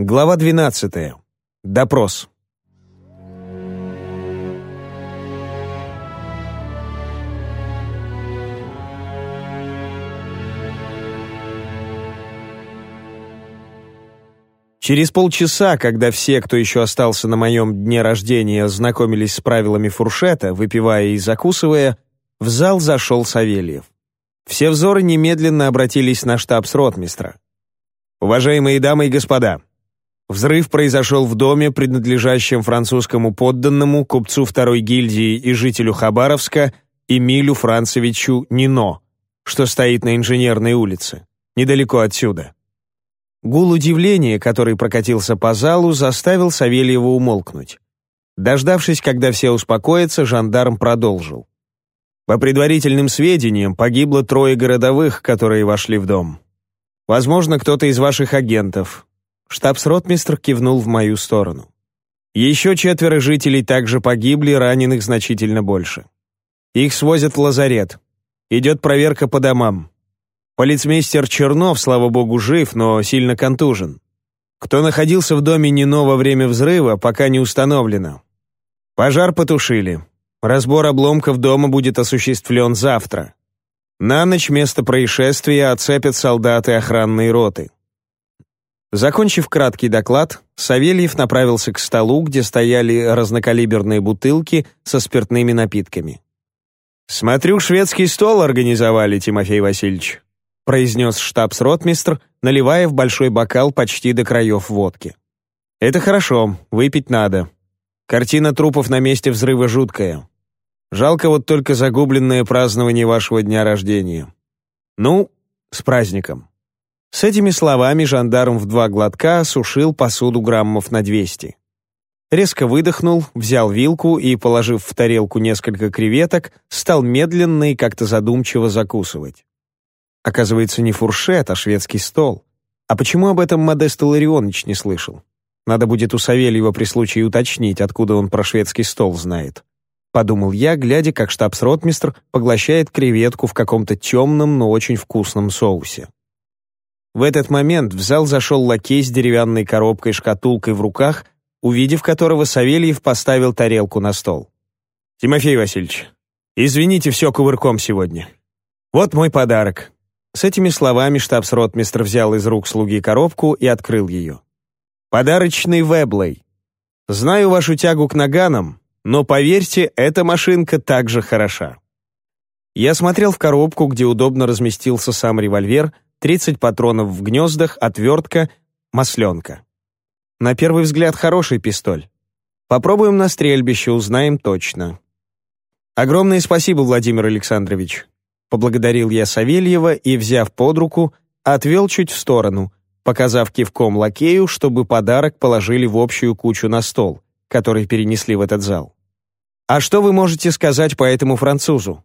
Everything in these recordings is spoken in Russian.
Глава 12. Допрос. Через полчаса, когда все, кто еще остался на моем дне рождения, знакомились с правилами фуршета, выпивая и закусывая, в зал зашел Савельев. Все взоры немедленно обратились на штаб с ротмистра. «Уважаемые дамы и господа, Взрыв произошел в доме, принадлежащем французскому подданному, купцу второй гильдии и жителю Хабаровска Эмилю Францевичу Нино, что стоит на Инженерной улице, недалеко отсюда. Гул удивления, который прокатился по залу, заставил Савельева умолкнуть. Дождавшись, когда все успокоятся, жандарм продолжил. По предварительным сведениям, погибло трое городовых, которые вошли в дом. Возможно, кто-то из ваших агентов, Штабс-ротмистр кивнул в мою сторону. Еще четверо жителей также погибли, раненых значительно больше. Их свозят в лазарет. Идет проверка по домам. Полицмейстер Чернов, слава богу, жив, но сильно контужен. Кто находился в доме Нино во время взрыва, пока не установлено. Пожар потушили. Разбор обломков дома будет осуществлен завтра. На ночь место происшествия оцепят солдаты охранной роты. Закончив краткий доклад, Савельев направился к столу, где стояли разнокалиберные бутылки со спиртными напитками. «Смотрю, шведский стол организовали, Тимофей Васильевич», произнес штабс-ротмистр, наливая в большой бокал почти до краев водки. «Это хорошо, выпить надо. Картина трупов на месте взрыва жуткая. Жалко вот только загубленное празднование вашего дня рождения. Ну, с праздником». С этими словами жандарм в два глотка осушил посуду граммов на 200. Резко выдохнул, взял вилку и, положив в тарелку несколько креветок, стал медленно и как-то задумчиво закусывать. Оказывается, не фуршет, а шведский стол. А почему об этом Модест Ларионович не слышал? Надо будет у Савельева при случае уточнить, откуда он про шведский стол знает. Подумал я, глядя, как штабс-ротмистр поглощает креветку в каком-то темном, но очень вкусном соусе. В этот момент в зал зашел лакей с деревянной коробкой-шкатулкой в руках, увидев которого Савельев поставил тарелку на стол. «Тимофей Васильевич, извините все кувырком сегодня. Вот мой подарок». С этими словами штабс-ротмистр взял из рук слуги коробку и открыл ее. «Подарочный Веблей. Знаю вашу тягу к наганам, но поверьте, эта машинка также хороша». Я смотрел в коробку, где удобно разместился сам револьвер — 30 патронов в гнездах, отвертка, масленка. На первый взгляд хороший пистоль. Попробуем на стрельбище, узнаем точно. Огромное спасибо, Владимир Александрович. Поблагодарил я Савельева и, взяв под руку, отвел чуть в сторону, показав кивком лакею, чтобы подарок положили в общую кучу на стол, который перенесли в этот зал. «А что вы можете сказать по этому французу?»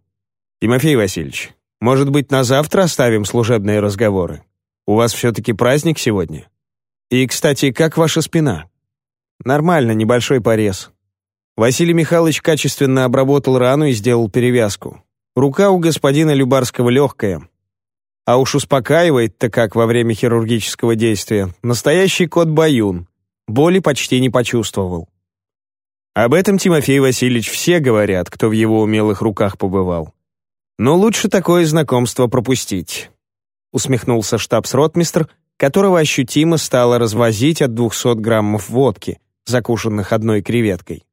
«Тимофей Васильевич, может быть, на завтра оставим служебные разговоры? У вас все-таки праздник сегодня? И, кстати, как ваша спина? Нормально, небольшой порез. Василий Михайлович качественно обработал рану и сделал перевязку. Рука у господина Любарского легкая. А уж успокаивает-то как во время хирургического действия. Настоящий кот Баюн. Боли почти не почувствовал. Об этом Тимофей Васильевич все говорят, кто в его умелых руках побывал. Но лучше такое знакомство пропустить», — усмехнулся штабс-ротмистр, которого ощутимо стало развозить от 200 граммов водки, закушенных одной креветкой.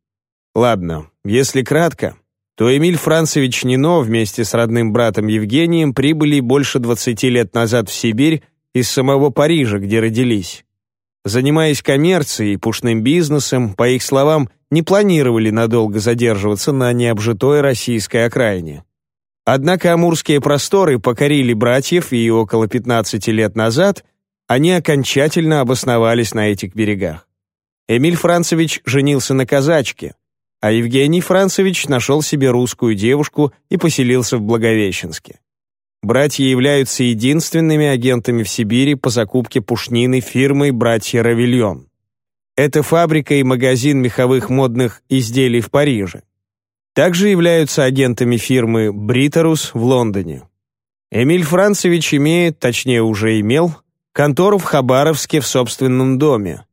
Ладно, если кратко, то Эмиль Францевич Нино вместе с родным братом Евгением прибыли больше 20 лет назад в Сибирь из самого Парижа, где родились. Занимаясь коммерцией и пушным бизнесом, по их словам, не планировали надолго задерживаться на необжитой российской окраине. Однако амурские просторы покорили братьев, и около 15 лет назад они окончательно обосновались на этих берегах. Эмиль Францевич женился на казачке, а Евгений Францевич нашел себе русскую девушку и поселился в Благовещенске. Братья являются единственными агентами в Сибири по закупке пушнины фирмой «Братья Равильон». Это фабрика и магазин меховых модных изделий в Париже также являются агентами фирмы «Бриторус» в Лондоне. Эмиль Францевич имеет, точнее уже имел, контору в Хабаровске в собственном доме,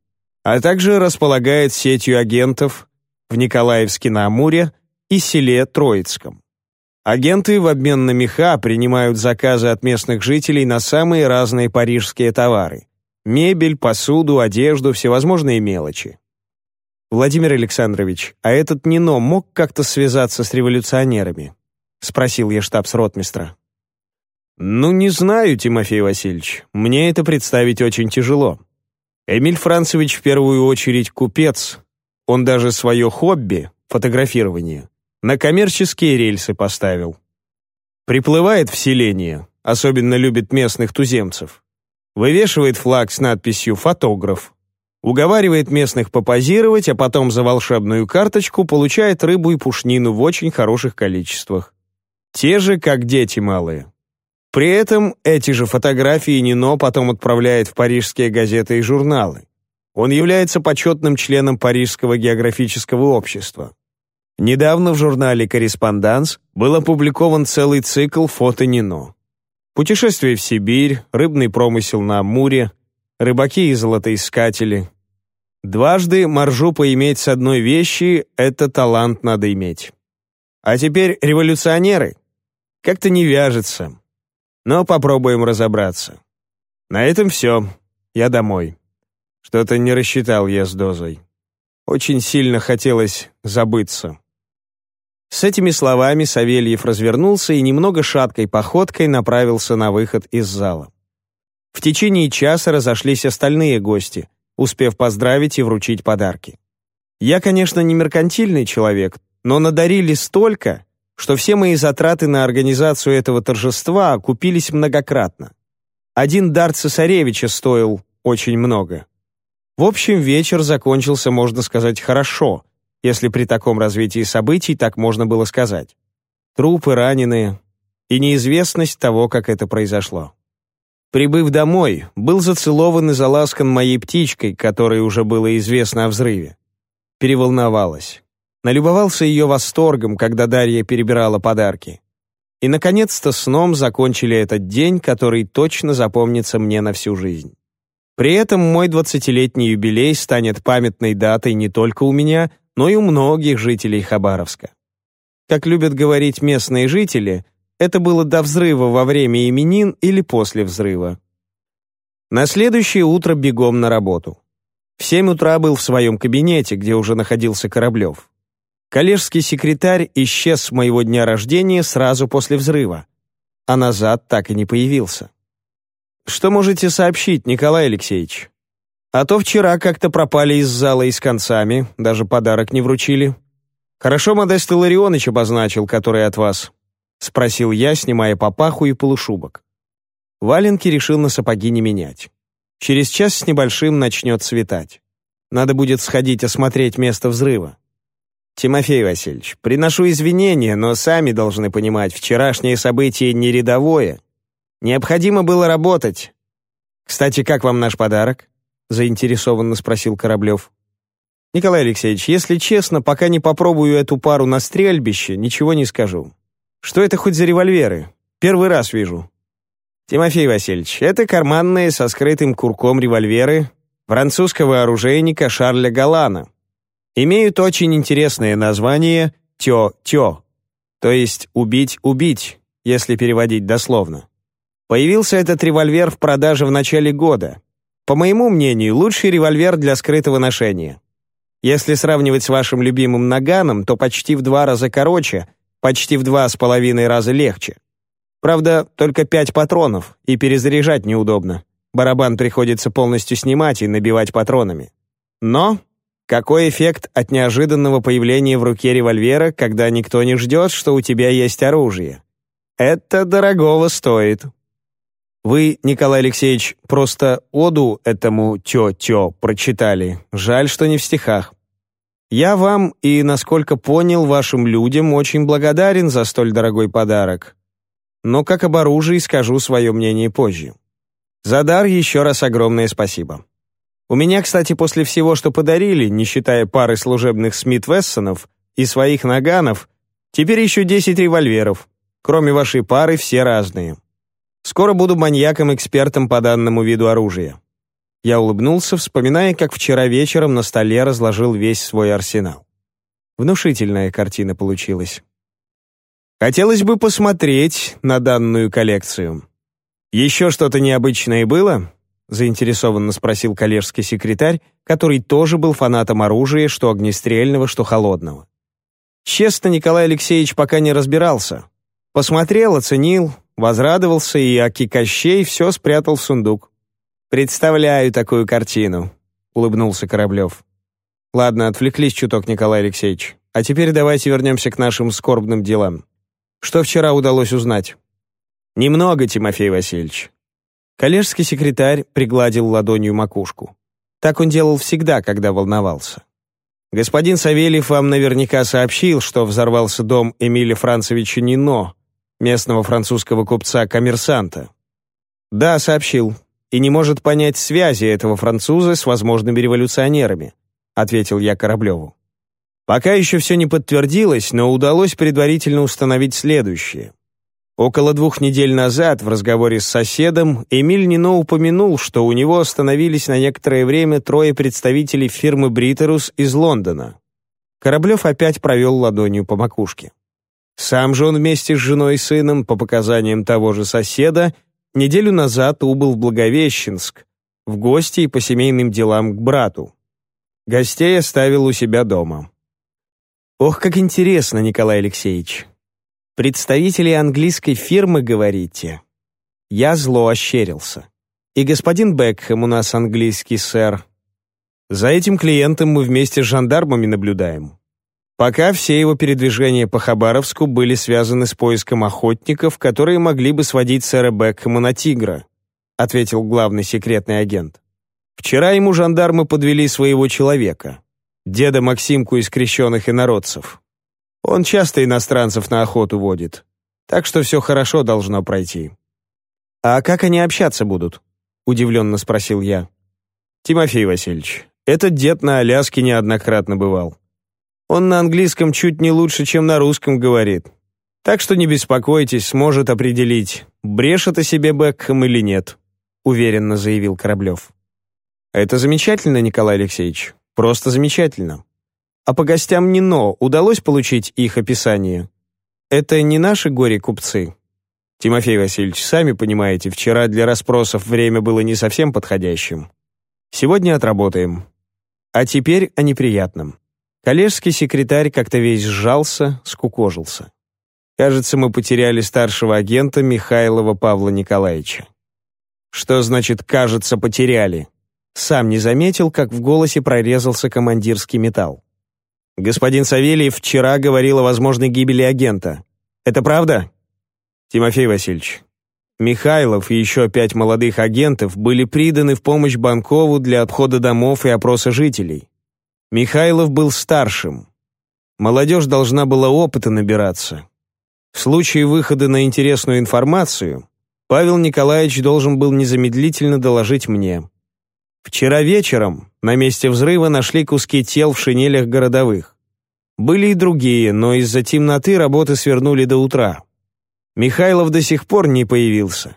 а также располагает сетью агентов в Николаевске-на-Амуре и селе Троицком. Агенты в обмен на меха принимают заказы от местных жителей на самые разные парижские товары – мебель, посуду, одежду, всевозможные мелочи. «Владимир Александрович, а этот Нино мог как-то связаться с революционерами?» — спросил я штабс-ротмистра. «Ну, не знаю, Тимофей Васильевич. Мне это представить очень тяжело. Эмиль Францевич в первую очередь купец. Он даже свое хобби, фотографирование, на коммерческие рельсы поставил. Приплывает в селение, особенно любит местных туземцев. Вывешивает флаг с надписью «Фотограф», уговаривает местных попозировать, а потом за волшебную карточку получает рыбу и пушнину в очень хороших количествах. Те же, как дети малые. При этом эти же фотографии Нино потом отправляет в парижские газеты и журналы. Он является почетным членом Парижского географического общества. Недавно в журнале «Корреспонданс» был опубликован целый цикл фото Нино. Путешествие в Сибирь, рыбный промысел на Амуре, рыбаки и золотоискатели. Дважды маржу поиметь с одной вещи — это талант надо иметь. А теперь революционеры. Как-то не вяжется. Но попробуем разобраться. На этом все. Я домой. Что-то не рассчитал я с дозой. Очень сильно хотелось забыться. С этими словами Савельев развернулся и немного шаткой походкой направился на выход из зала. В течение часа разошлись остальные гости, успев поздравить и вручить подарки. Я, конечно, не меркантильный человек, но надарили столько, что все мои затраты на организацию этого торжества окупились многократно. Один дар цесаревича стоил очень много. В общем, вечер закончился, можно сказать, хорошо, если при таком развитии событий так можно было сказать. Трупы, раненые и неизвестность того, как это произошло. Прибыв домой, был зацелован и заласкан моей птичкой, которой уже было известно о взрыве. Переволновалась. Налюбовался ее восторгом, когда Дарья перебирала подарки. И, наконец-то, сном закончили этот день, который точно запомнится мне на всю жизнь. При этом мой двадцатилетний юбилей станет памятной датой не только у меня, но и у многих жителей Хабаровска. Как любят говорить местные жители — это было до взрыва во время именин или после взрыва. На следующее утро бегом на работу. В семь утра был в своем кабинете, где уже находился Кораблев. Коллежский секретарь исчез с моего дня рождения сразу после взрыва, а назад так и не появился. «Что можете сообщить, Николай Алексеевич?» «А то вчера как-то пропали из зала и с концами, даже подарок не вручили. Хорошо Модест Илларионович обозначил, который от вас. — спросил я, снимая папаху и полушубок. Валенки решил на сапоги не менять. Через час с небольшим начнет светать. Надо будет сходить осмотреть место взрыва. Тимофей Васильевич, приношу извинения, но сами должны понимать, вчерашнее событие не рядовое. Необходимо было работать. Кстати, как вам наш подарок? Заинтересованно спросил Кораблев. Николай Алексеевич, если честно, пока не попробую эту пару на стрельбище, ничего не скажу. Что это хоть за револьверы? Первый раз вижу. Тимофей Васильевич, это карманные со скрытым курком револьверы французского оружейника Шарля Галана. Имеют очень интересное название «Тё-тё», то есть «убить-убить», если переводить дословно. Появился этот револьвер в продаже в начале года. По моему мнению, лучший револьвер для скрытого ношения. Если сравнивать с вашим любимым наганом, то почти в два раза короче, почти в два с половиной раза легче. Правда, только пять патронов, и перезаряжать неудобно. Барабан приходится полностью снимать и набивать патронами. Но какой эффект от неожиданного появления в руке револьвера, когда никто не ждет, что у тебя есть оружие? Это дорогого стоит. Вы, Николай Алексеевич, просто оду этому тё-тё прочитали. Жаль, что не в стихах. Я вам и, насколько понял, вашим людям очень благодарен за столь дорогой подарок. Но как об оружии скажу свое мнение позже. За дар еще раз огромное спасибо. У меня, кстати, после всего, что подарили, не считая пары служебных Смит-Вессонов и своих наганов, теперь еще 10 револьверов. Кроме вашей пары, все разные. Скоро буду маньяком-экспертом по данному виду оружия. Я улыбнулся, вспоминая, как вчера вечером на столе разложил весь свой арсенал. Внушительная картина получилась. Хотелось бы посмотреть на данную коллекцию. Еще что-то необычное было? заинтересованно спросил коллежский секретарь, который тоже был фанатом оружия, что огнестрельного, что холодного. Честно, Николай Алексеевич пока не разбирался. Посмотрел, оценил, возрадовался и, аки Кощей, все спрятал в сундук. «Представляю такую картину», — улыбнулся Кораблев. «Ладно, отвлеклись чуток, Николай Алексеевич. А теперь давайте вернемся к нашим скорбным делам. Что вчера удалось узнать?» «Немного, Тимофей Васильевич». Коллежский секретарь пригладил ладонью макушку. Так он делал всегда, когда волновался. Господин Савельев вам наверняка сообщил, что взорвался дом Эмиля Францевича Нино, местного французского купца-коммерсанта. Да, сообщил. И не может понять связи этого француза с возможными революционерами, ответил я Кораблеву. Пока еще все не подтвердилось, но удалось предварительно установить следующее. Около двух недель назад в разговоре с соседом Эмиль Нино упомянул, что у него остановились на некоторое время трое представителей фирмы «Бритерус» из Лондона. Кораблев опять провел ладонью по макушке. Сам же он вместе с женой и сыном, по показаниям того же соседа, неделю назад убыл в Благовещенск, в гости и по семейным делам к брату. Гостей оставил у себя дома. Ох, как интересно, Николай Алексеевич. Представители английской фирмы, говорите? Я зло ощерился. И господин Бекхэм у нас английский сэр. За этим клиентом мы вместе с жандармами наблюдаем. Пока все его передвижения по Хабаровску были связаны с поиском охотников, которые могли бы сводить сэра Бекхэма на тигра, ответил главный секретный агент. Вчера ему жандармы подвели своего человека деда Максимку из крещенных инородцев. Он часто иностранцев на охоту водит, так что все хорошо должно пройти. «А как они общаться будут?» — удивленно спросил я. «Тимофей Васильевич, этот дед на Аляске неоднократно бывал. Он на английском чуть не лучше, чем на русском говорит. Так что не беспокойтесь, сможет определить, брешет о себе Бекхэм или нет», — уверенно заявил Кораблев. «Это замечательно, Николай Алексеевич. Просто замечательно. А по гостям Нино удалось получить их описание? Это не наши горе-купцы? Тимофей Васильевич, сами понимаете, вчера для расспросов время было не совсем подходящим. Сегодня отработаем. А теперь о неприятном. Коллежский секретарь как-то весь сжался, скукожился. Кажется, мы потеряли старшего агента Михайлова Павла Николаевича. Что значит «кажется, потеряли»? Сам не заметил, как в голосе прорезался командирский металл. «Господин Савельев вчера говорил о возможной гибели агента. Это правда?» «Тимофей Васильевич, Михайлов и еще пять молодых агентов были приданы в помощь Банкову для обхода домов и опроса жителей. Михайлов был старшим. Молодежь должна была опыта набираться. В случае выхода на интересную информацию Павел Николаевич должен был незамедлительно доложить мне. Вчера вечером на месте взрыва нашли куски тел в шинелях городовых. Были и другие, но из-за темноты работы свернули до утра. Михайлов до сих пор не появился.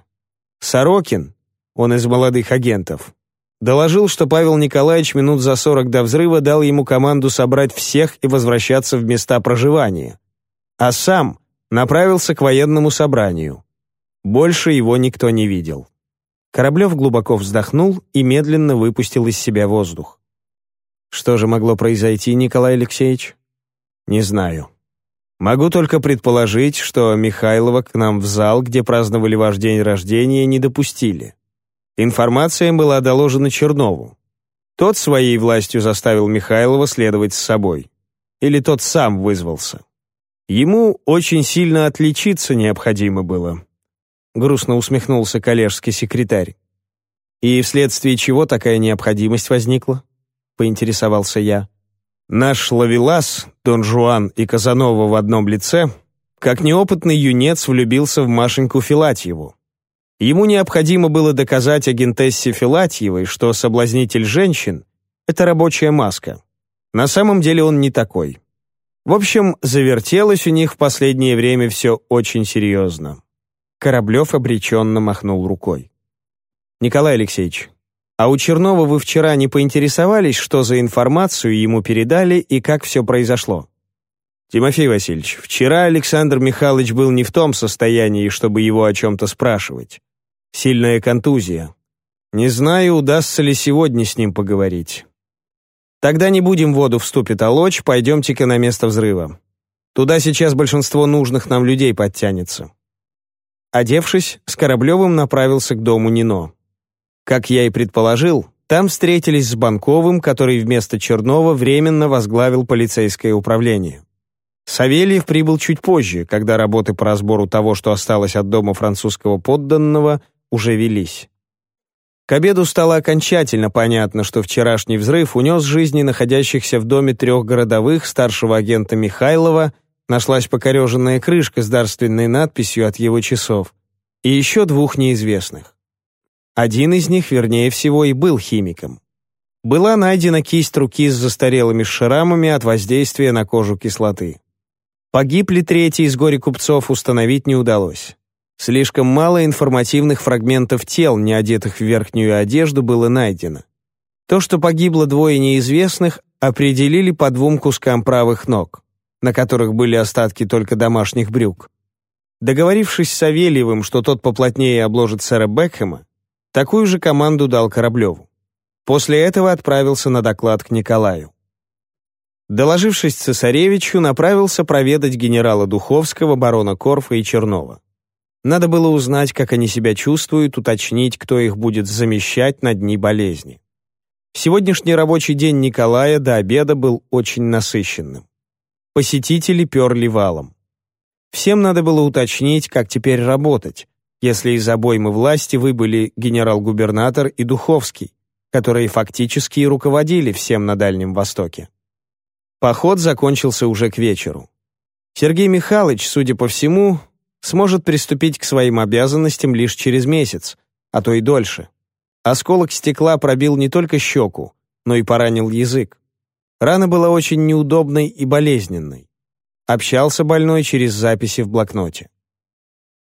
Сорокин, он из молодых агентов, доложил, что Павел Николаевич минут за сорок до взрыва дал ему команду собрать всех и возвращаться в места проживания. А сам направился к военному собранию. Больше его никто не видел. Кораблев глубоко вздохнул и медленно выпустил из себя воздух. Что же могло произойти, Николай Алексеевич? Не знаю. Могу только предположить, что Михайлова к нам в зал, где праздновали ваш день рождения, не допустили. Информация была доложена Чернову. Тот своей властью заставил Михайлова следовать с собой. Или тот сам вызвался. Ему очень сильно отличиться необходимо было. — грустно усмехнулся коллежский секретарь. «И вследствие чего такая необходимость возникла?» — поинтересовался я. «Наш Лавелас, Дон Жуан и Казанова в одном лице, как неопытный юнец влюбился в Машеньку Филатьеву. Ему необходимо было доказать агентессе Филатьевой, что соблазнитель женщин — это рабочая маска. На самом деле он не такой. В общем, завертелось у них в последнее время все очень серьезно. Кораблев обреченно махнул рукой. «Николай Алексеевич, А у Чернова вы вчера не поинтересовались, что за информацию ему передали и как все произошло? Тимофей Васильевич, вчера Александр Михайлович был не в том состоянии, чтобы его о чем-то спрашивать. Сильная контузия. Не знаю, удастся ли сегодня с ним поговорить. Тогда не будем в воду вступит толочь, пойдемте-ка на место взрыва. Туда сейчас большинство нужных нам людей подтянется. Одевшись, с Кораблевым направился к дому Нино. Как я и предположил, там встретились с Банковым, который вместо Чернова временно возглавил полицейское управление. Савельев прибыл чуть позже, когда работы по разбору того, что осталось от дома французского подданного, уже велись. К обеду стало окончательно понятно, что вчерашний взрыв унес жизни находящихся в доме трех городовых старшего агента Михайлова, нашлась покореженная крышка с дарственной надписью от его часов, и еще двух неизвестных. Один из них, вернее всего, и был химиком. Была найдена кисть руки с застарелыми шрамами от воздействия на кожу кислоты. Погиб ли третий из горе-купцов, установить не удалось. Слишком мало информативных фрагментов тел, не одетых в верхнюю одежду, было найдено. То, что погибло двое неизвестных, определили по двум кускам правых ног, на которых были остатки только домашних брюк. Договорившись с Савельевым, что тот поплотнее обложит сэра Бекхэма, Такую же команду дал Кораблеву. После этого отправился на доклад к Николаю. Доложившись цесаревичу, направился проведать генерала Духовского, барона Корфа и Чернова. Надо было узнать, как они себя чувствуют, уточнить, кто их будет замещать на дни болезни. Сегодняшний рабочий день Николая до обеда был очень насыщенным. Посетители перли валом. Всем надо было уточнить, как теперь работать, если из обоймы власти выбыли генерал-губернатор и Духовский, которые фактически и руководили всем на Дальнем Востоке. Поход закончился уже к вечеру. Сергей Михайлович, судя по всему, сможет приступить к своим обязанностям лишь через месяц, а то и дольше. Осколок стекла пробил не только щеку, но и поранил язык. Рана была очень неудобной и болезненной. Общался больной через записи в блокноте.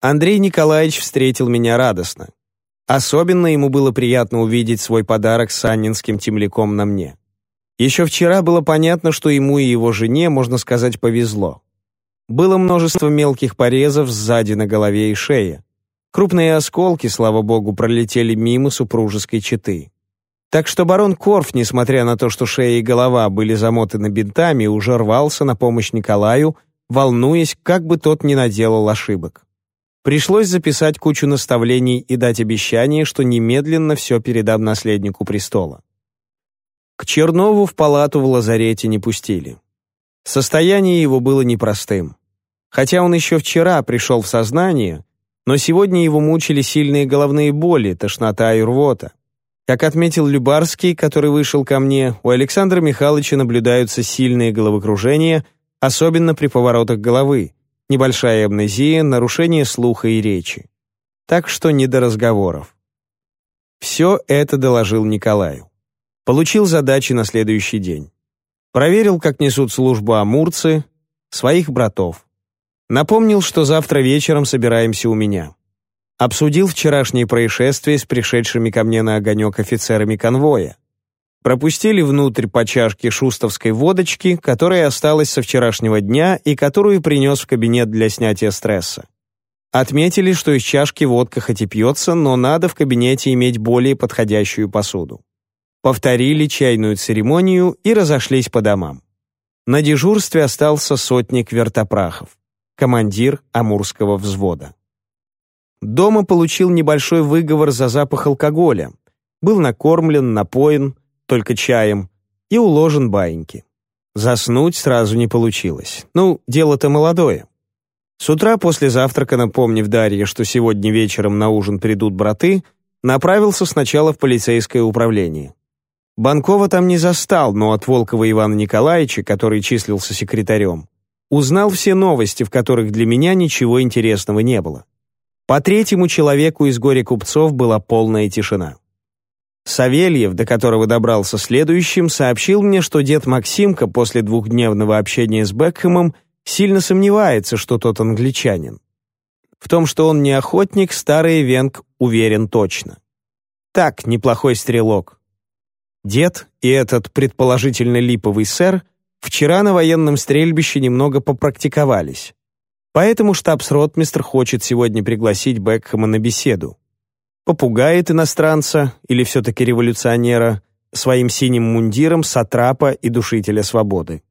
Андрей Николаевич встретил меня радостно. Особенно ему было приятно увидеть свой подарок с аннинским темляком на мне. Еще вчера было понятно, что ему и его жене, можно сказать, повезло. Было множество мелких порезов сзади на голове и шее. Крупные осколки, слава богу, пролетели мимо супружеской четы. Так что барон Корф, несмотря на то, что шея и голова были замотаны бинтами, уже рвался на помощь Николаю, волнуясь, как бы тот не наделал ошибок. Пришлось записать кучу наставлений и дать обещание, что немедленно все передам наследнику престола. К Чернову в палату в лазарете не пустили. Состояние его было непростым. Хотя он еще вчера пришел в сознание, но сегодня его мучили сильные головные боли, тошнота и рвота. Как отметил Любарский, который вышел ко мне, у Александра Михайловича наблюдаются сильные головокружения, особенно при поворотах головы, небольшая амнезия, нарушение слуха и речи. Так что не до разговоров. Все это доложил Николаю. Получил задачи на следующий день. Проверил, как несут службу амурцы, своих братов. Напомнил, что завтра вечером собираемся у меня. Обсудил вчерашнее происшествие с пришедшими ко мне на огонек офицерами конвоя. Пропустили внутрь по чашке шустовской водочки, которая осталась со вчерашнего дня и которую принес в кабинет для снятия стресса. Отметили, что из чашки водка хоть и пьется, но надо в кабинете иметь более подходящую посуду. Повторили чайную церемонию и разошлись по домам. На дежурстве остался сотник Вертопрахов, командир Амурского взвода. Дома получил небольшой выговор за запах алкоголя. Был накормлен, напоен, только чаем, и уложен баиньки. Заснуть сразу не получилось. Ну, дело-то молодое. С утра после завтрака, напомнив Дарье, что сегодня вечером на ужин придут браты, направился сначала в полицейское управление. Банкова там не застал, но от Волкова Ивана Николаевича, который числился секретарем, узнал все новости, в которых для меня ничего интересного не было. По третьему человеку из горя купцов была полная тишина. Савельев, до которого добрался следующим, сообщил мне, что дед Максимка после двухдневного общения с Бекхэмом сильно сомневается, что тот англичанин. В том, что он не охотник, старый Венг уверен точно. Так, неплохой стрелок. Дед и этот предположительно липовый сэр вчера на военном стрельбище немного попрактиковались. Поэтому штабс-ротмистр хочет сегодня пригласить Бекхэма на беседу. Попугает иностранца, или все-таки революционера, своим синим мундиром сатрапа и душителя свободы.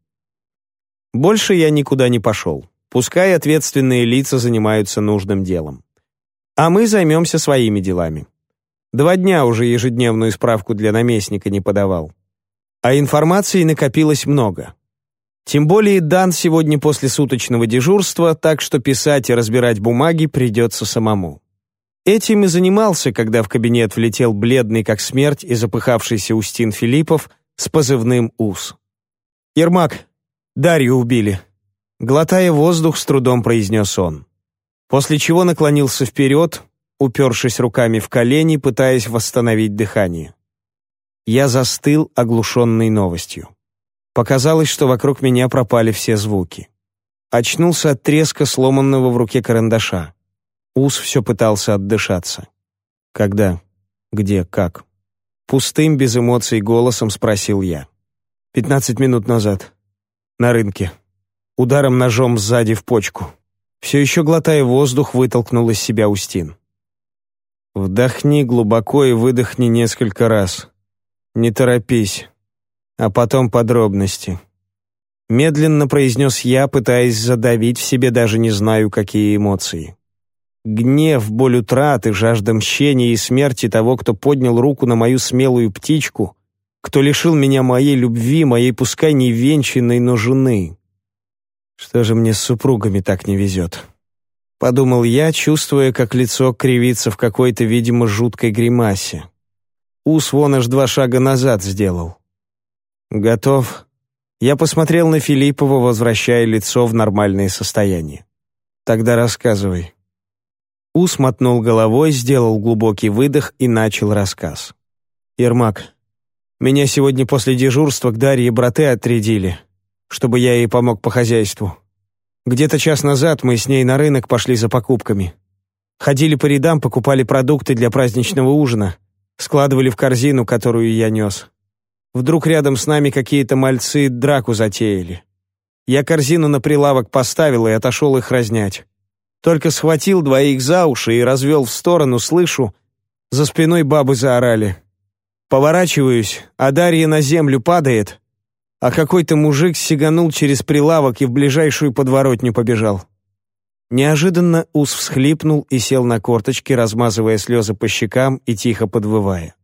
Больше я никуда не пошел. Пускай ответственные лица занимаются нужным делом. А мы займемся своими делами. Два дня уже ежедневную справку для наместника не подавал. А информации накопилось много. Тем более дан сегодня после суточного дежурства, так что писать и разбирать бумаги придется самому. Этим и занимался, когда в кабинет влетел бледный как смерть и запыхавшийся Устин Филиппов с позывным «УС». «Ермак, Дарью убили», — глотая воздух, с трудом произнес он. После чего наклонился вперед, упершись руками в колени, пытаясь восстановить дыхание. Я застыл, оглушенный новостью. Показалось, что вокруг меня пропали все звуки. Очнулся от треска сломанного в руке карандаша. Ус все пытался отдышаться. «Когда? Где? Как?» Пустым, без эмоций голосом спросил я. «Пятнадцать минут назад. На рынке. Ударом ножом сзади в почку». Все еще глотая воздух, вытолкнул из себя Устин. «Вдохни глубоко и выдохни несколько раз. Не торопись а потом подробности. Медленно произнес я, пытаясь задавить в себе даже не знаю какие эмоции. Гнев, боль утраты, жажда мщения и смерти того, кто поднял руку на мою смелую птичку, кто лишил меня моей любви, моей пускай не венчанной, но жены. Что же мне с супругами так не везет? Подумал я, чувствуя, как лицо кривится в какой-то, видимо, жуткой гримасе. Ус вон аж два шага назад сделал. «Готов». Я посмотрел на Филиппова, возвращая лицо в нормальное состояние. «Тогда рассказывай». Ус мотнул головой, сделал глубокий выдох и начал рассказ. «Ермак, меня сегодня после дежурства к Дарье Брате отрядили, чтобы я ей помог по хозяйству. Где-то час назад мы с ней на рынок пошли за покупками. Ходили по рядам, покупали продукты для праздничного ужина, складывали в корзину, которую я нес. Вдруг рядом с нами какие-то мальцы драку затеяли. Я корзину на прилавок поставил и отошел их разнять. Только схватил двоих за уши и развел в сторону, слышу, за спиной бабы заорали. Поворачиваюсь, а Дарья на землю падает, а какой-то мужик сиганул через прилавок и в ближайшую подворотню побежал. Неожиданно Ус всхлипнул и сел на корточки, размазывая слезы по щекам и тихо подвывая.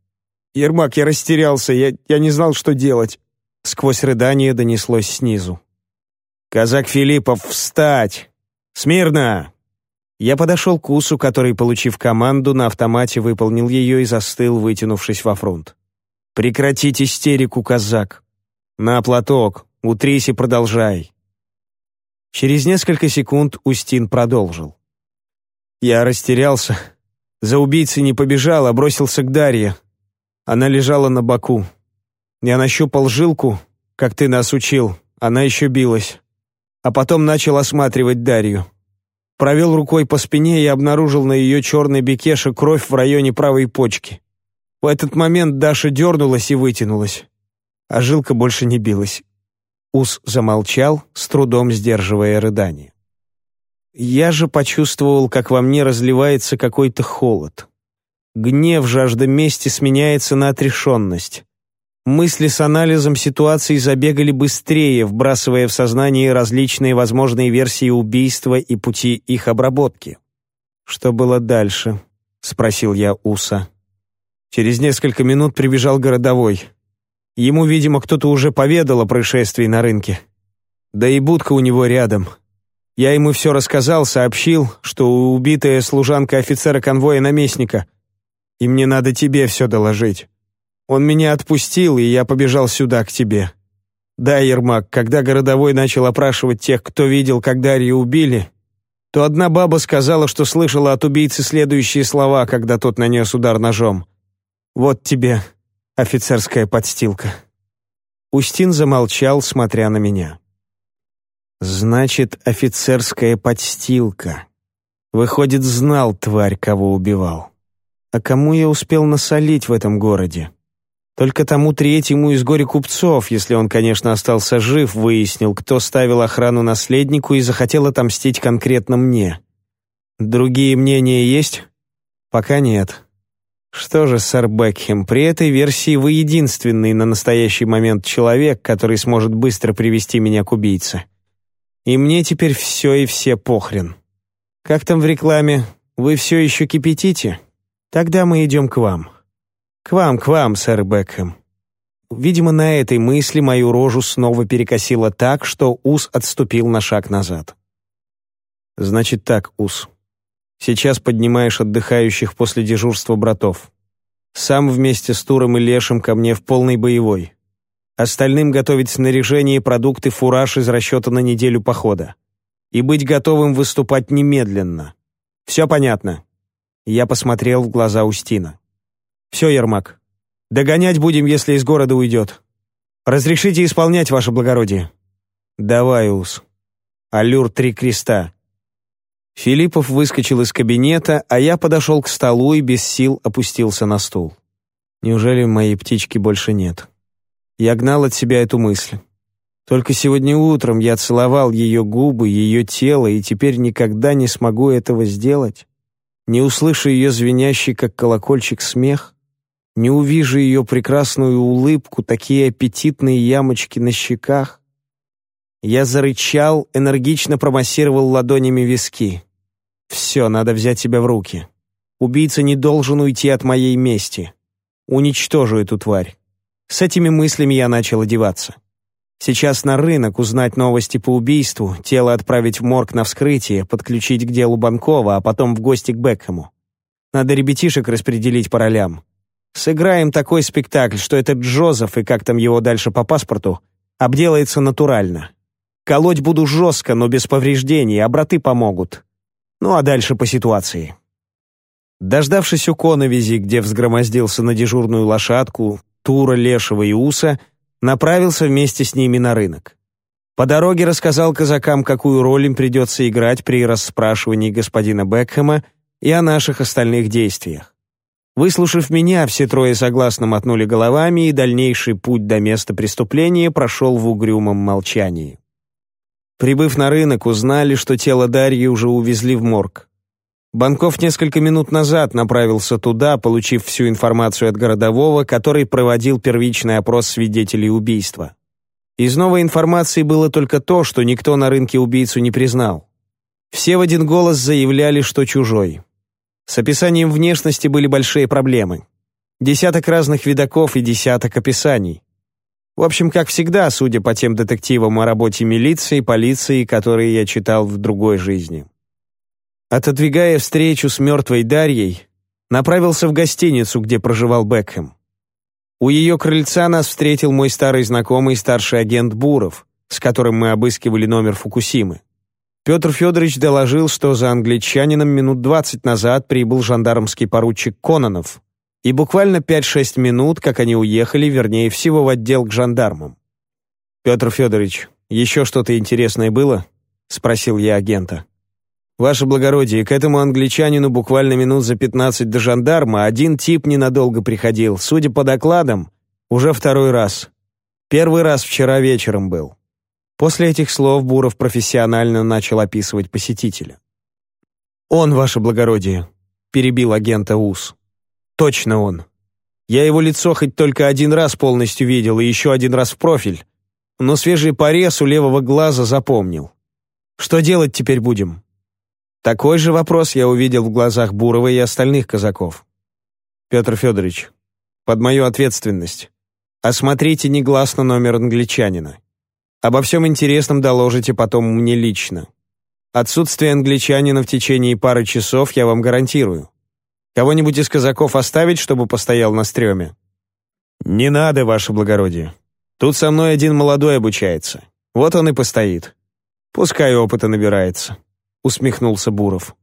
«Ермак, я растерялся, я, я не знал, что делать». Сквозь рыдание донеслось снизу. «Казак Филиппов, встать! Смирно!» Я подошел к Усу, который, получив команду, на автомате выполнил ее и застыл, вытянувшись во фронт. «Прекратить истерику, казак! На платок, утрись и продолжай!» Через несколько секунд Устин продолжил. Я растерялся. За убийцей не побежал, а бросился к Дарье. Она лежала на боку. Я нащупал жилку, как ты нас учил. Она еще билась. А потом начал осматривать Дарью. Провел рукой по спине и обнаружил на ее черной бекеше кровь в районе правой почки. В этот момент Даша дернулась и вытянулась. А жилка больше не билась. Ус замолчал, с трудом сдерживая рыдание. Я же почувствовал, как во мне разливается какой-то холод. Гнев, жажда мести сменяется на отрешенность. Мысли с анализом ситуации забегали быстрее, вбрасывая в сознание различные возможные версии убийства и пути их обработки. «Что было дальше?» — спросил я Уса. Через несколько минут прибежал городовой. Ему, видимо, кто-то уже поведал о происшествии на рынке. Да и будка у него рядом. Я ему все рассказал, сообщил, что убитая служанка офицера конвоя наместника — и мне надо тебе все доложить. Он меня отпустил, и я побежал сюда, к тебе. Да, Ермак, когда городовой начал опрашивать тех, кто видел, как Дарью убили, то одна баба сказала, что слышала от убийцы следующие слова, когда тот нанес удар ножом. «Вот тебе офицерская подстилка». Устин замолчал, смотря на меня. «Значит, офицерская подстилка. Выходит, знал тварь, кого убивал». А кому я успел насолить в этом городе? Только тому третьему из горе-купцов, если он, конечно, остался жив, выяснил, кто ставил охрану наследнику и захотел отомстить конкретно мне. Другие мнения есть? Пока нет. Что же, сэр Бекхем, при этой версии вы единственный на настоящий момент человек, который сможет быстро привести меня к убийце. И мне теперь все и все похрен. Как там в рекламе? Вы все еще кипятите? Тогда мы идем к вам. «К вам, к вам, сэр Бекхэм». Видимо, на этой мысли мою рожу снова перекосило так, что Ус отступил на шаг назад. «Значит так, Ус. Сейчас поднимаешь отдыхающих после дежурства братов. Сам вместе с Туром и Лешем ко мне в полной боевой. Остальным готовить снаряжение продукты фураж из расчета на неделю похода. И быть готовым выступать немедленно. Все понятно?» Я посмотрел в глаза Устина. «Все, Ермак. Догонять будем, если из города уйдет. Разрешите исполнять, ваше благородие?» «Давай, Ус. Аллюр три креста». Филиппов выскочил из кабинета, а я подошел к столу и без сил опустился на стул. Неужели моей птички больше нет? Я гнал от себя эту мысль. Только сегодня утром я целовал ее губы, ее тело, и теперь никогда не смогу этого сделать. Не услышу ее звенящий, как колокольчик, смех не увижу ее прекрасную улыбку, такие аппетитные ямочки на щеках. Я зарычал, энергично промассировал ладонями виски. «Все, надо взять себя в руки. Убийца не должен уйти от моей мести. Уничтожу эту тварь». С этими мыслями я начал одеваться. Сейчас на рынок узнать новости по убийству, тело отправить в морг на вскрытие, подключить к делу Банкова, а потом в гости к Бекхэму. Надо ребятишек распределить по ролям. Сыграем такой спектакль, что этот Джозеф и как там его дальше по паспорту обделается натурально. Колоть буду жестко, но без повреждений, а браты помогут. Ну а дальше по ситуации. Дождавшись у коновизи, где взгромоздился на дежурную лошадку, Тура, Лешего и Уса, направился вместе с ними на рынок. По дороге рассказал казакам, какую роль им придется играть при расспрашивании господина Бекхэма и о наших остальных действиях. Выслушав меня, все трое согласно мотнули головами, и дальнейший путь до места преступления прошел в угрюмом молчании. Прибыв на рынок, узнали, что тело Дарьи уже увезли в морг. Банков несколько минут назад направился туда, получив всю информацию от городового, который проводил первичный опрос свидетелей убийства. Из новой информации было только то, что никто на рынке убийцу не признал. Все в один голос заявляли, что чужой. С описанием внешности были большие проблемы. Десяток разных видоков и десяток описаний. В общем, как всегда, судя по тем детективам о работе милиции, полиции, которые я читал в другой жизни. Отодвигая встречу с мертвой Дарьей, направился в гостиницу, где проживал Бекхэм. У ее крыльца нас встретил мой старый знакомый старший агент Буров, с которым мы обыскивали номер Фукусимы. Петр Федорович доложил, что за англичанином минут двадцать назад прибыл жандармский поручик Кононов, и буквально пять-шесть минут, как они уехали, вернее всего, в отдел к жандармам. «Петр Федорович, еще что-то интересное было?» — спросил я агента. «Ваше благородие, к этому англичанину буквально минут за пятнадцать до жандарма один тип ненадолго приходил, судя по докладам, уже второй раз. Первый раз вчера вечером был. После этих слов Буров профессионально начал описывать посетителя. «Он, ваше благородие», — перебил агента УС. «Точно он. Я его лицо хоть только один раз полностью видел и еще один раз в профиль, но свежий порез у левого глаза запомнил. Что делать теперь будем?» Такой же вопрос я увидел в глазах Бурова и остальных казаков. «Петр Федорович, под мою ответственность. Осмотрите негласно номер англичанина. Обо всем интересном доложите потом мне лично. Отсутствие англичанина в течение пары часов я вам гарантирую. Кого-нибудь из казаков оставить, чтобы постоял на стреме? Не надо, ваше благородие. Тут со мной один молодой обучается. Вот он и постоит. Пускай опыта набирается, усмехнулся Буров.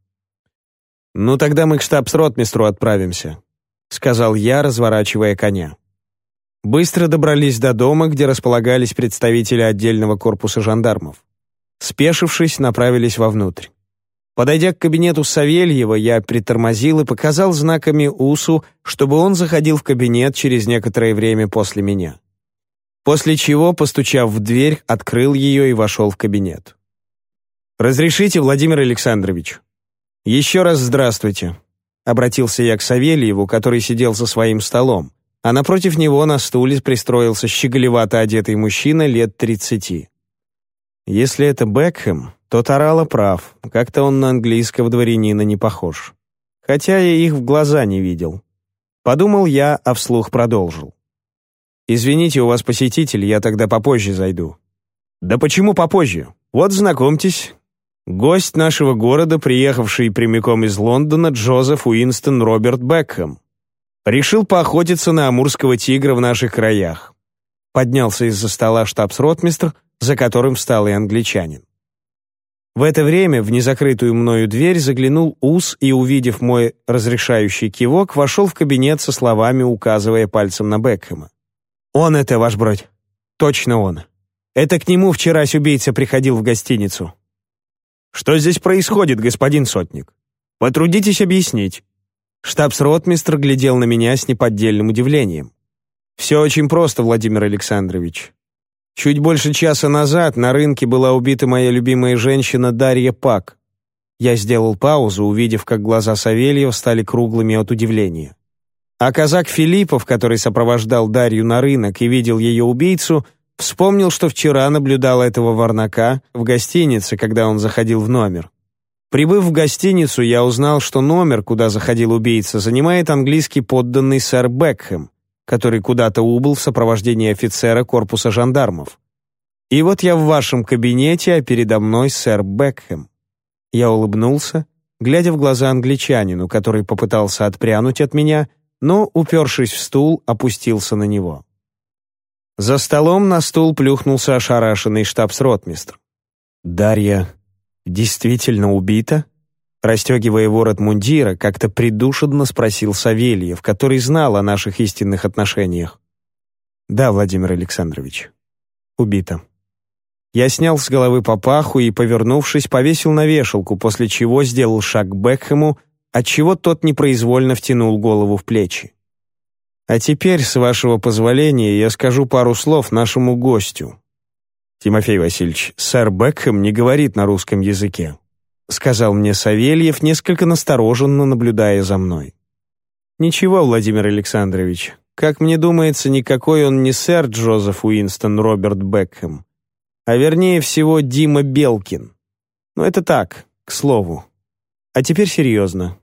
Ну тогда мы к штабс-ротмистру отправимся, сказал я, разворачивая коня. Быстро добрались до дома, где располагались представители отдельного корпуса жандармов. Спешившись, направились вовнутрь. Подойдя к кабинету Савельева, я притормозил и показал знаками Усу, чтобы он заходил в кабинет через некоторое время после меня. После чего, постучав в дверь, открыл ее и вошел в кабинет. «Разрешите, Владимир Александрович?» «Еще раз здравствуйте», — обратился я к Савельеву, который сидел за своим столом, а напротив него на стуле пристроился щеголевато одетый мужчина лет тридцати. Если это Бекхэм, то Тарала прав, как-то он на английского дворянина не похож. Хотя я их в глаза не видел. Подумал я, а вслух продолжил. «Извините, у вас посетитель, я тогда попозже зайду». «Да почему попозже? Вот знакомьтесь. Гость нашего города, приехавший прямиком из Лондона, Джозеф Уинстон Роберт Бекхэм. Решил поохотиться на амурского тигра в наших краях». Поднялся из-за стола штабс-ротмистр, за которым встал и англичанин. В это время в незакрытую мною дверь заглянул Ус и, увидев мой разрешающий кивок, вошел в кабинет со словами, указывая пальцем на Бекхэма. «Он это, ваш бродь. Точно он. Это к нему вчерась убийца приходил в гостиницу». «Что здесь происходит, господин Сотник? Потрудитесь объяснить». Штабс-ротмистр глядел на меня с неподдельным удивлением. «Все очень просто, Владимир Александрович. Чуть больше часа назад на рынке была убита моя любимая женщина Дарья Пак. Я сделал паузу, увидев, как глаза Савельева стали круглыми от удивления. А казак Филиппов, который сопровождал Дарью на рынок и видел ее убийцу, вспомнил, что вчера наблюдал этого варнака в гостинице, когда он заходил в номер. Прибыв в гостиницу, я узнал, что номер, куда заходил убийца, занимает английский подданный сэр Бекхэм который куда-то убыл в сопровождении офицера корпуса жандармов. И вот я в вашем кабинете, а передо мной сэр Бекхэм. Я улыбнулся, глядя в глаза англичанину, который попытался отпрянуть от меня, но, упершись в стул, опустился на него. За столом на стул плюхнулся ошарашенный штабс-ротмистр. «Дарья действительно убита?» Растегивая ворот мундира, как-то придушенно спросил Савельев, который знал о наших истинных отношениях. «Да, Владимир Александрович. Убита». Я снял с головы папаху и, повернувшись, повесил на вешалку, после чего сделал шаг к Бекхэму, отчего тот непроизвольно втянул голову в плечи. «А теперь, с вашего позволения, я скажу пару слов нашему гостю». «Тимофей Васильевич, сэр Бекхэм не говорит на русском языке. — сказал мне Савельев, несколько настороженно наблюдая за мной. «Ничего, Владимир Александрович, как мне думается, никакой он не сэр Джозеф Уинстон Роберт Бекхэм, а вернее всего Дима Белкин. Но это так, к слову. А теперь серьезно.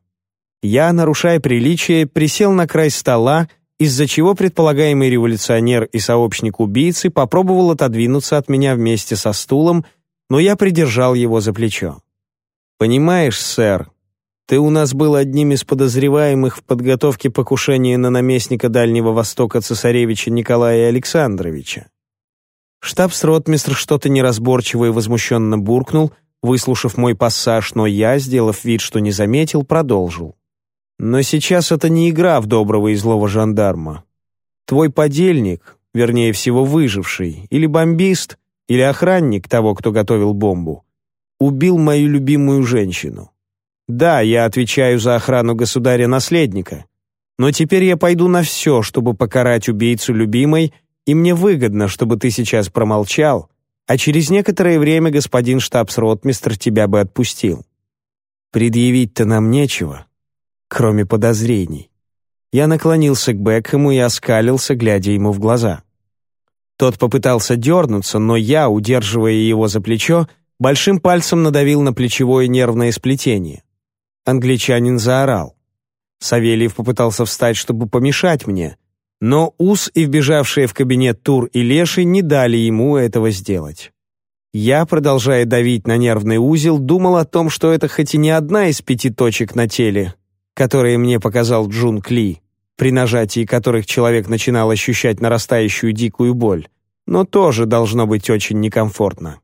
Я, нарушая приличие, присел на край стола, из-за чего предполагаемый революционер и сообщник убийцы попробовал отодвинуться от меня вместе со стулом, но я придержал его за плечо. «Понимаешь, сэр, ты у нас был одним из подозреваемых в подготовке покушения на наместника Дальнего Востока цесаревича Николая Александровича». Штабс-ротмистр что-то неразборчиво и возмущенно буркнул, выслушав мой пассаж, но я, сделав вид, что не заметил, продолжил. «Но сейчас это не игра в доброго и злого жандарма. Твой подельник, вернее всего выживший, или бомбист, или охранник того, кто готовил бомбу, убил мою любимую женщину. Да, я отвечаю за охрану государя-наследника, но теперь я пойду на все, чтобы покарать убийцу любимой, и мне выгодно, чтобы ты сейчас промолчал, а через некоторое время господин штабс-ротмистр тебя бы отпустил. Предъявить-то нам нечего, кроме подозрений. Я наклонился к Бекхэму и оскалился, глядя ему в глаза. Тот попытался дернуться, но я, удерживая его за плечо, Большим пальцем надавил на плечевое нервное сплетение. Англичанин заорал. Савельев попытался встать, чтобы помешать мне, но Ус и вбежавшие в кабинет Тур и Леший не дали ему этого сделать. Я, продолжая давить на нервный узел, думал о том, что это хоть и не одна из пяти точек на теле, которые мне показал Джун Кли, при нажатии которых человек начинал ощущать нарастающую дикую боль, но тоже должно быть очень некомфортно.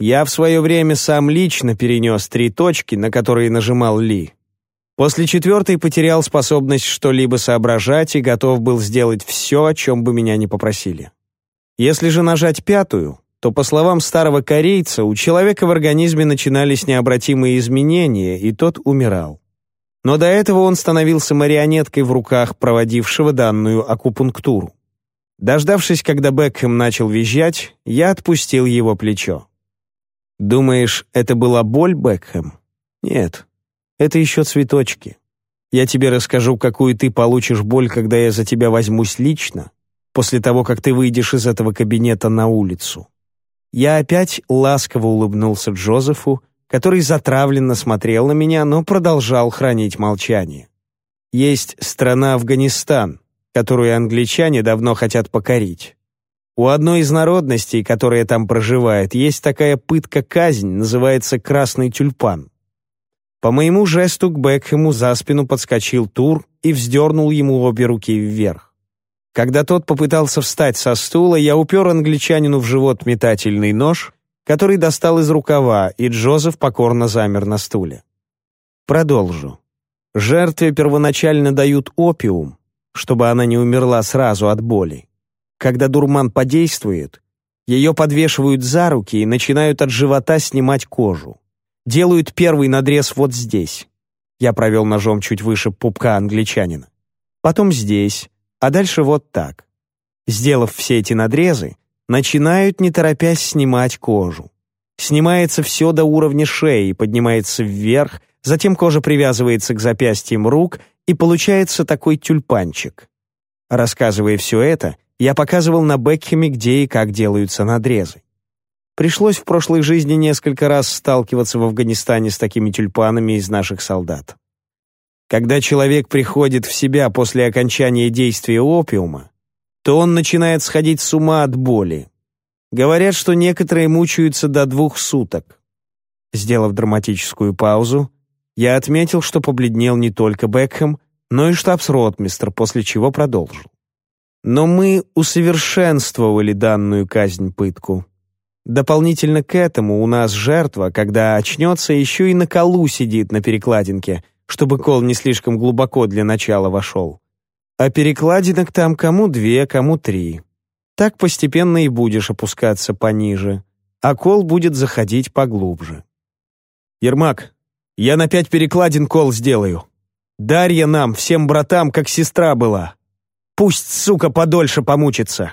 Я в свое время сам лично перенес три точки, на которые нажимал Ли. После четвертой потерял способность что-либо соображать и готов был сделать все, о чем бы меня ни попросили. Если же нажать пятую, то, по словам старого корейца, у человека в организме начинались необратимые изменения, и тот умирал. Но до этого он становился марионеткой в руках проводившего данную акупунктуру. Дождавшись, когда Бекхэм начал визжать, я отпустил его плечо. «Думаешь, это была боль, Бекхэм?» «Нет, это еще цветочки. Я тебе расскажу, какую ты получишь боль, когда я за тебя возьмусь лично, после того, как ты выйдешь из этого кабинета на улицу». Я опять ласково улыбнулся Джозефу, который затравленно смотрел на меня, но продолжал хранить молчание. Есть страна Афганистан, которую англичане давно хотят покорить. У одной из народностей, которая там проживает, есть такая пытка-казнь, называется «красный тюльпан». По моему жесту к Бекхэму за спину подскочил Тур и вздернул ему обе руки вверх. Когда тот попытался встать со стула, я упер англичанину в живот метательный нож, который достал из рукава, и Джозеф покорно замер на стуле. Продолжу. Жертве первоначально дают опиум, чтобы она не умерла сразу от боли. Когда дурман подействует, ее подвешивают за руки и начинают от живота снимать кожу. Делают первый надрез вот здесь. Я провел ножом чуть выше пупка англичанина. Потом здесь, а дальше вот так. Сделав все эти надрезы, начинают, не торопясь, снимать кожу. Снимается все до уровня шеи, поднимается вверх, затем кожа привязывается к запястьям рук, и получается такой тюльпанчик. Рассказывая все это, я показывал на Бекхеме, где и как делаются надрезы. Пришлось в прошлой жизни несколько раз сталкиваться в Афганистане с такими тюльпанами из наших солдат. Когда человек приходит в себя после окончания действия опиума, то он начинает сходить с ума от боли. Говорят, что некоторые мучаются до двух суток. Сделав драматическую паузу, я отметил, что побледнел не только Бекхэм, но и штабс-ротмистр, после чего продолжил. Но мы усовершенствовали данную казнь-пытку. Дополнительно к этому у нас жертва, когда очнется, еще и на колу сидит на перекладинке, чтобы кол не слишком глубоко для начала вошел. А перекладинок там кому две, кому три. Так постепенно и будешь опускаться пониже, а кол будет заходить поглубже. «Ермак, я на пять перекладин кол сделаю. Дарья нам, всем братам, как сестра была. Пусть, сука, подольше помучится!»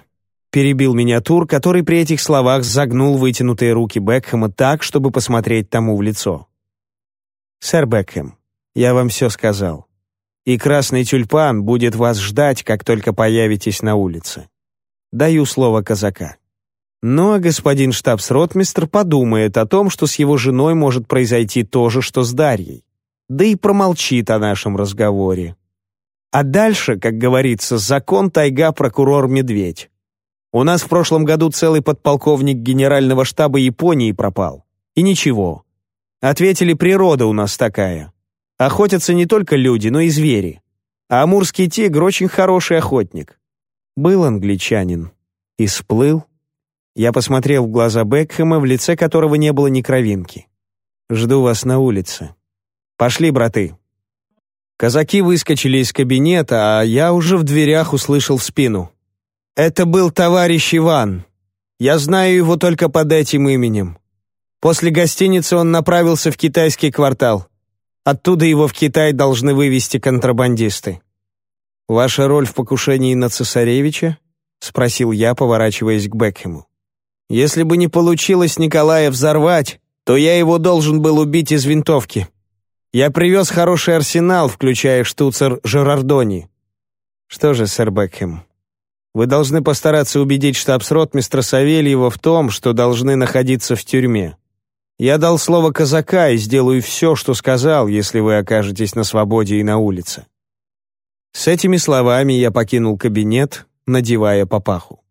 Перебил меня Тур, который при этих словах загнул вытянутые руки Бекхэма так, чтобы посмотреть тому в лицо. «Сэр Бекхэм, я вам все сказал. И красный тюльпан будет вас ждать, как только появитесь на улице. Даю слово казака. Ну а господин штабс-ротмистр подумает о том, что с его женой может произойти то же, что с Дарьей. Да и промолчит о нашем разговоре. А дальше, как говорится, закон тайга прокурор Медведь. У нас в прошлом году целый подполковник генерального штаба Японии пропал. И ничего. Ответили, природа у нас такая. Охотятся не только люди, но и звери. А амурский тигр очень хороший охотник. Был англичанин. И сплыл. Я посмотрел в глаза Бекхэма, в лице которого не было ни кровинки. «Жду вас на улице. Пошли, браты». Казаки выскочили из кабинета, а я уже в дверях услышал в спину. «Это был товарищ Иван. Я знаю его только под этим именем. После гостиницы он направился в китайский квартал. Оттуда его в Китай должны вывести контрабандисты. «Ваша роль в покушении на цесаревича?» — спросил я, поворачиваясь к Бекхему. «Если бы не получилось Николая взорвать, то я его должен был убить из винтовки. Я привез хороший арсенал, включая штуцер Жерардони». «Что же, сэр Бекхем, вы должны постараться убедить штабс-ротмистра Савельева в том, что должны находиться в тюрьме. Я дал слово казака и сделаю все, что сказал, если вы окажетесь на свободе и на улице». С этими словами я покинул кабинет, надевая папаху.